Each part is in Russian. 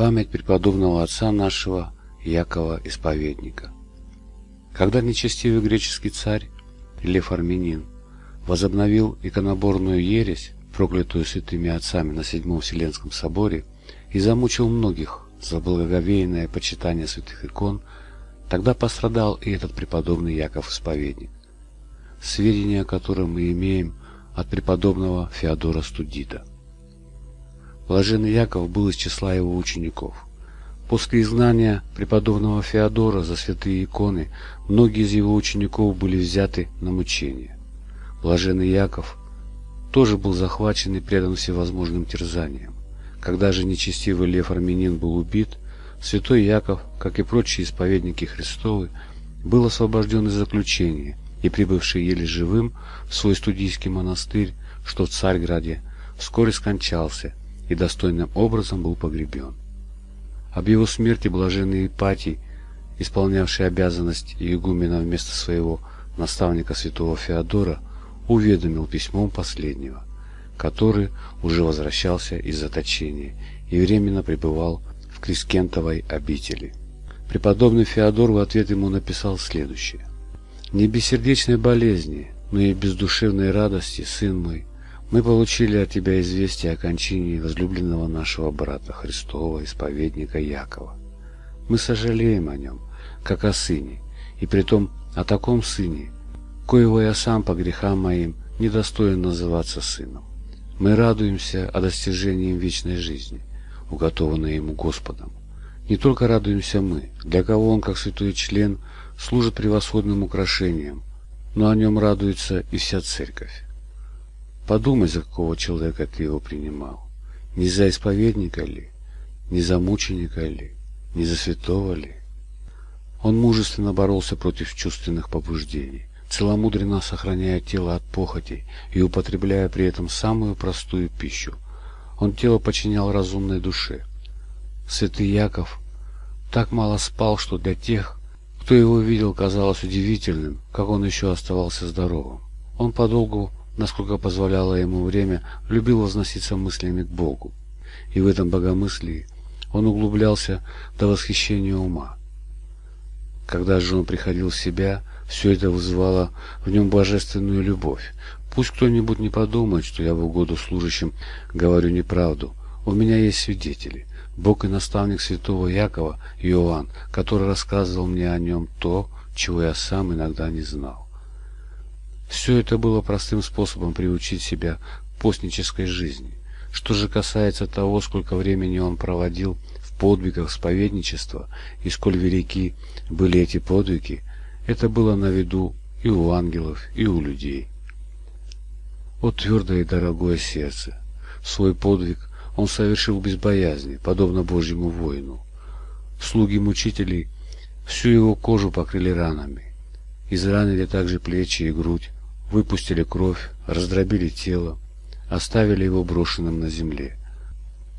Память преподобного отца нашего Якова Исповедника. Когда нечестивый греческий царь Лев Армянин возобновил иконоборную ересь, проклятую святыми отцами на Седьмом Вселенском соборе, и замучил многих за благоговейное почитание святых икон, тогда пострадал и этот преподобный Яков Исповедник, сведения о котором мы имеем от преподобного Феодора Студита. Блаженный Яков был из числа его учеников. После изгнания преподобного Феодора за святые иконы многие из его учеников были взяты на мучение. Блаженный Яков тоже был захвачен и предан всевозможным терзаниям. Когда же нечестивый Лев Армянин был убит, святой Яков, как и прочие исповедники Христовы, был освобожден из заключения и, прибывший еле живым в свой студийский монастырь, что в Царьграде, вскоре скончался и достойным образом был погребен. Об его смерти блаженный Ипатий, исполнявший обязанность игумена вместо своего наставника святого Феодора, уведомил письмом последнего, который уже возвращался из заточения и временно пребывал в Крискентовой обители. Преподобный Феодор в ответ ему написал следующее. «Не без сердечной болезни, но и без душевной радости, сын мой, мы получили от тебя известие о кончине возлюбленного нашего брата Христова, исповедника Якова. Мы сожалеем о нем, как о сыне, и притом о таком сыне, коего я сам по грехам моим недостоин называться сыном. Мы радуемся о достижении вечной жизни, уготованной ему Господом. Не только радуемся мы, для кого он, как святой член, служит превосходным украшением, но о нем радуется и вся церковь. Подумай, за какого человека ты его принимал. Не за исповедника ли? Не за мученика ли? Не за святого ли? Он мужественно боролся против чувственных побуждений, целомудренно сохраняя тело от похотей и употребляя при этом самую простую пищу. Он тело подчинял разумной душе. Святый Яков так мало спал, что для тех, кто его видел, казалось удивительным, как он еще оставался здоровым. Он подолгу насколько позволяло ему время, любил возноситься мыслями к Богу. И в этом богомыслии он углублялся до восхищения ума. Когда же он приходил в себя, все это вызывало в нем божественную любовь. Пусть кто-нибудь не подумает, что я в угоду служащим говорю неправду. У меня есть свидетели. Бог и наставник святого Якова, Иоанн, который рассказывал мне о нем то, чего я сам иногда не знал. Все это было простым способом приучить себя к постнической жизни. Что же касается того, сколько времени он проводил в подвигах споведничества и сколь велики были эти подвиги, это было на виду и у ангелов, и у людей. О твердое и дорогое сердце! Свой подвиг он совершил без боязни, подобно Божьему воину. Слуги мучителей всю его кожу покрыли ранами. Изранили также плечи и грудь, выпустили кровь, раздробили тело, оставили его брошенным на земле.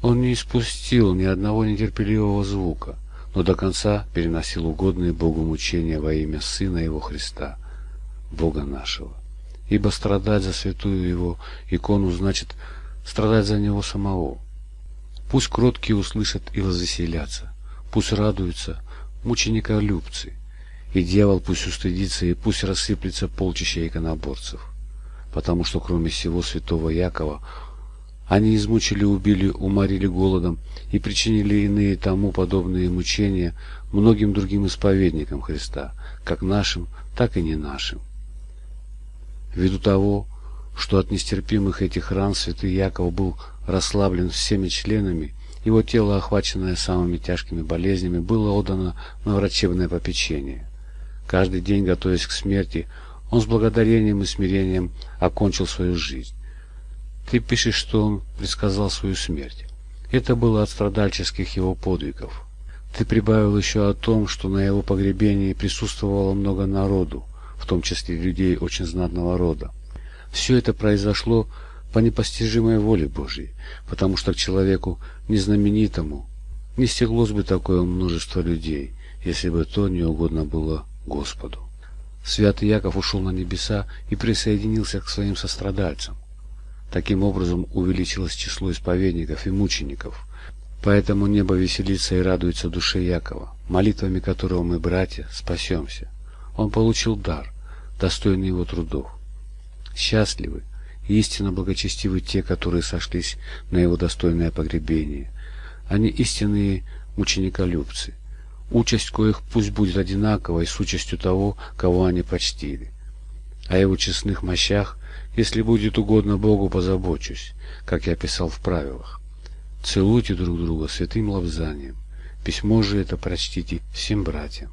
Он не испустил ни одного нетерпеливого звука, но до конца переносил угодные Богу мучения во имя Сына Его Христа, Бога нашего. Ибо страдать за святую Его икону значит страдать за Него самого. Пусть кроткие услышат и возвеселятся, пусть радуются мученика-любцы, и дьявол пусть устыдится, и пусть рассыплется полчища иконоборцев. Потому что кроме всего святого Якова они измучили, убили, уморили голодом и причинили иные тому подобные мучения многим другим исповедникам Христа, как нашим, так и не нашим. Ввиду того, что от нестерпимых этих ран святый Яков был расслаблен всеми членами, его тело, охваченное самыми тяжкими болезнями, было отдано на врачебное попечение. Каждый день, готовясь к смерти, он с благодарением и смирением окончил свою жизнь. Ты пишешь, что он предсказал свою смерть. Это было от страдальческих его подвигов. Ты прибавил еще о том, что на его погребении присутствовало много народу, в том числе людей очень знатного рода. Все это произошло по непостижимой воле Божьей, потому что к человеку незнаменитому не стеглось бы такое множество людей, если бы то не угодно было Господу. Святый Яков ушел на небеса и присоединился к своим сострадальцам. Таким образом увеличилось число исповедников и мучеников. Поэтому небо веселится и радуется душе Якова, молитвами которого мы, братья, спасемся. Он получил дар, достойный его трудов. Счастливы и истинно благочестивы те, которые сошлись на его достойное погребение. Они истинные учениколюбцы, участь коих пусть будет одинаковой с участью того, кого они почтили. О его честных мощах, если будет угодно Богу, позабочусь, как я писал в правилах. Целуйте друг друга святым лавзанием. Письмо же это прочтите всем братьям.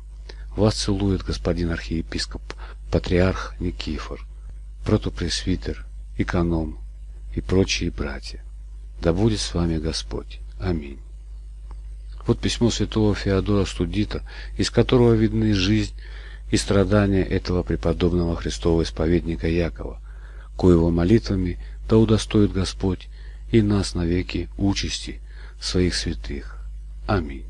Вас целует господин архиепископ, патриарх Никифор, протопресвитер, эконом и прочие братья. Да будет с вами Господь. Аминь. Вот письмо святого Феодора Студита, из которого видны жизнь и страдания этого преподобного Христового исповедника Якова, коего молитвами да удостоит Господь и нас навеки участи своих святых. Аминь.